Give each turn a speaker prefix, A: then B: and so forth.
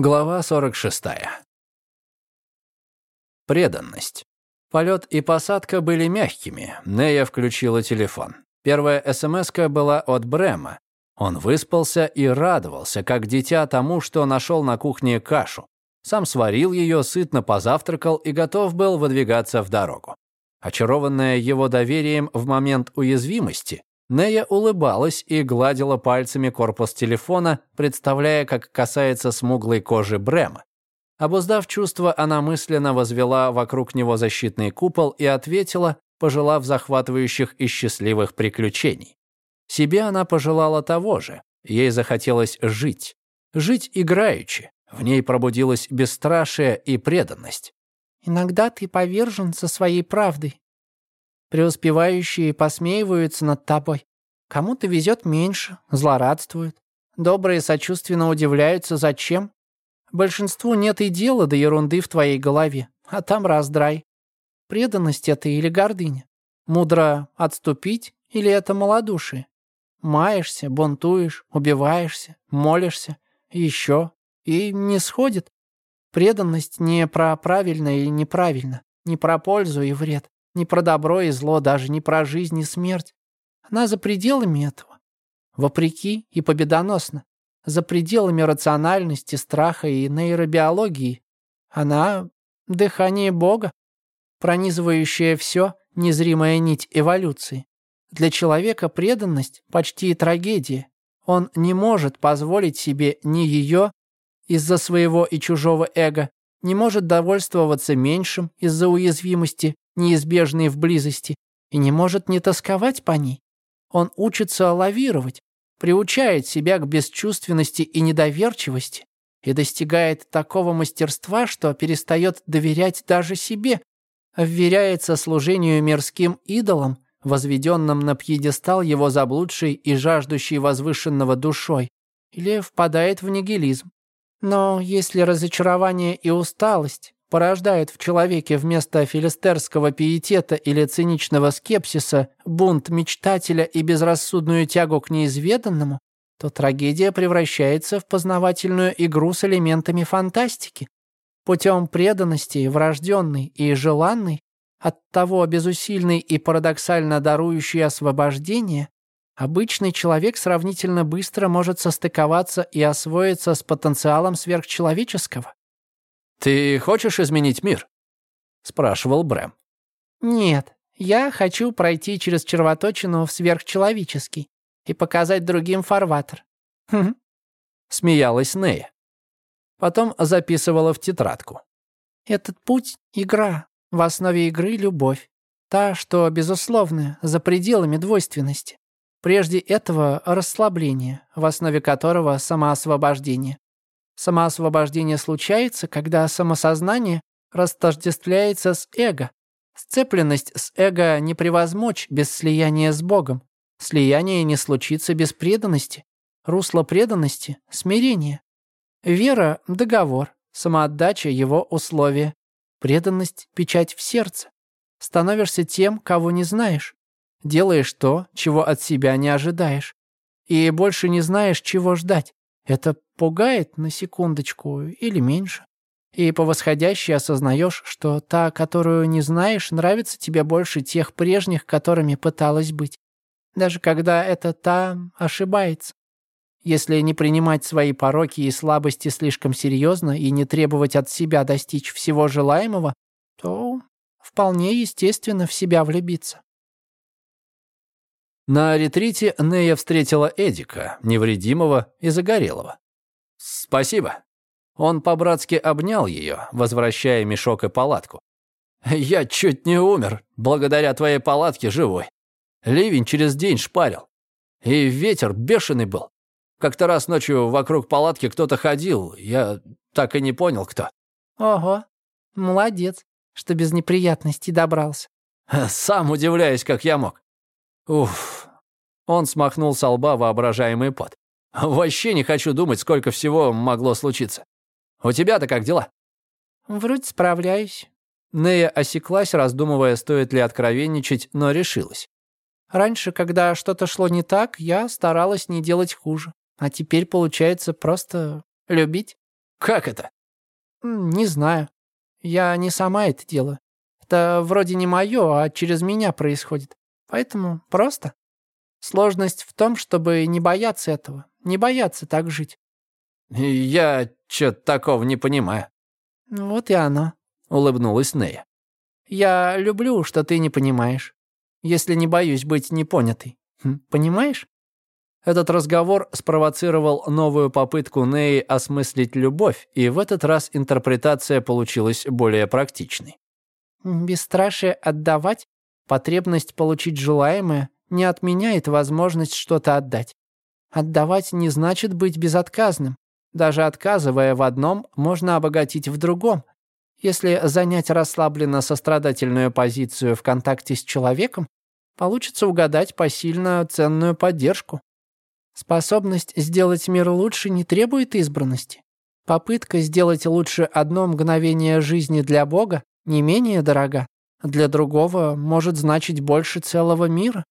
A: Глава 46. Преданность. Полет и посадка были мягкими. Нея включила телефон. Первая смс была от Брема. Он выспался и радовался, как дитя тому, что нашел на кухне кашу. Сам сварил ее, сытно позавтракал и готов был выдвигаться в дорогу. Очарованная его доверием в момент уязвимости, Нея улыбалась и гладила пальцами корпус телефона, представляя, как касается смуглой кожи Брема. Обуздав чувство, она мысленно возвела вокруг него защитный купол и ответила, пожелав захватывающих и счастливых приключений. Себе она пожелала того же. Ей захотелось жить. Жить играючи. В ней пробудилась бесстрашие и преданность.
B: «Иногда ты повержен со своей правдой», Преуспевающие посмеиваются над тобой. Кому-то везет меньше, злорадствуют. Добрые сочувственно удивляются, зачем. Большинству нет и дела до ерунды в твоей голове, а там раздрай. Преданность это или гордыня? Мудро отступить или это малодушие? Маешься, бунтуешь, убиваешься, молишься, еще, и не сходит. Преданность не про правильно или неправильно, не про пользу и вред. Не про добро и зло, даже не про жизнь и смерть. Она за пределами этого. Вопреки и победоносно. За пределами рациональности, страха и нейробиологии. Она — дыхание Бога, пронизывающая все, незримая нить эволюции. Для человека преданность почти трагедия. Он не может позволить себе ни ее из-за своего и чужого эго, не может довольствоваться меньшим из-за уязвимости, неизбежной в близости, и не может не тосковать по ней. Он учится лавировать, приучает себя к бесчувственности и недоверчивости и достигает такого мастерства, что перестает доверять даже себе, вверяется служению мирским идолам, возведенным на пьедестал его заблудшей и жаждущей возвышенного душой, или впадает в нигилизм. Но если разочарование и усталость порождает в человеке вместо филистерского пиетета или циничного скепсиса бунт мечтателя и безрассудную тягу к неизведанному, то трагедия превращается в познавательную игру с элементами фантастики. Путем преданности, врожденной и желанной, от того безусильной и парадоксально дарующей освобождение, обычный человек сравнительно быстро может состыковаться и освоиться с потенциалом сверхчеловеческого.
A: «Ты хочешь изменить мир?» — спрашивал Брэм.
B: «Нет, я хочу пройти через червоточину в сверхчеловеческий и показать другим фарватер».
A: «Хм», — смеялась Нея. Потом записывала в тетрадку.
B: «Этот путь — игра, в основе игры — любовь. Та, что безусловная, за пределами двойственности. Прежде этого — расслабление, в основе которого — самоосвобождение. Самоосвобождение случается, когда самосознание растождествляется с эго. Сцепленность с эго не превозмочь без слияния с Богом. Слияние не случится без преданности. Русло преданности — смирение. Вера — договор, самоотдача — его условие. Преданность — печать в сердце. Становишься тем, кого не знаешь. Делаешь то, чего от себя не ожидаешь. И больше не знаешь, чего ждать. Это пугает на секундочку или меньше. И по восходящей осознаешь, что та, которую не знаешь, нравится тебе больше тех прежних, которыми пыталась быть. Даже когда эта та ошибается. Если не принимать свои пороки и слабости слишком серьезно и не требовать от себя достичь всего желаемого, то вполне естественно в себя влюбиться.
A: На ретрите Нея встретила Эдика, невредимого и загорелого. «Спасибо». Он по-братски обнял ее, возвращая мешок и палатку. «Я чуть не умер, благодаря твоей палатке живой. Ливень через день шпарил. И ветер бешеный был. Как-то раз ночью вокруг палатки кто-то ходил, я так и не понял, кто».
B: «Ого, молодец, что без неприятностей добрался».
A: «Сам удивляюсь, как я мог. Уф. Он смахнул со лба воображаемый пот. Вообще не хочу думать, сколько всего могло случиться. У тебя-то как дела?
B: Вроде справляюсь.
A: Нея осеклась, раздумывая, стоит ли откровенничать, но решилась.
B: Раньше, когда что-то шло не так, я старалась не делать хуже. А теперь получается просто любить.
A: Как это?
B: Не знаю. Я не сама это делаю. Это вроде не мое, а через меня происходит. Поэтому просто. Сложность в том, чтобы не бояться этого, не бояться так жить.
A: Я чё-то такого не понимаю.
B: Вот и оно,
A: улыбнулась Нея.
B: Я люблю, что ты не понимаешь, если не боюсь быть непонятой. Хм, понимаешь?
A: Этот разговор спровоцировал новую попытку Неи осмыслить любовь, и в этот раз интерпретация получилась более практичной.
B: Бесстрашие отдавать, потребность получить желаемое не отменяет возможность что-то отдать. Отдавать не значит быть безотказным. Даже отказывая в одном, можно обогатить в другом. Если занять расслабленно сострадательную позицию в контакте с человеком, получится угадать посильную ценную поддержку. Способность сделать мир лучше не требует избранности. Попытка сделать лучше одно мгновение жизни для Бога не менее дорога. Для другого может значить больше целого мира.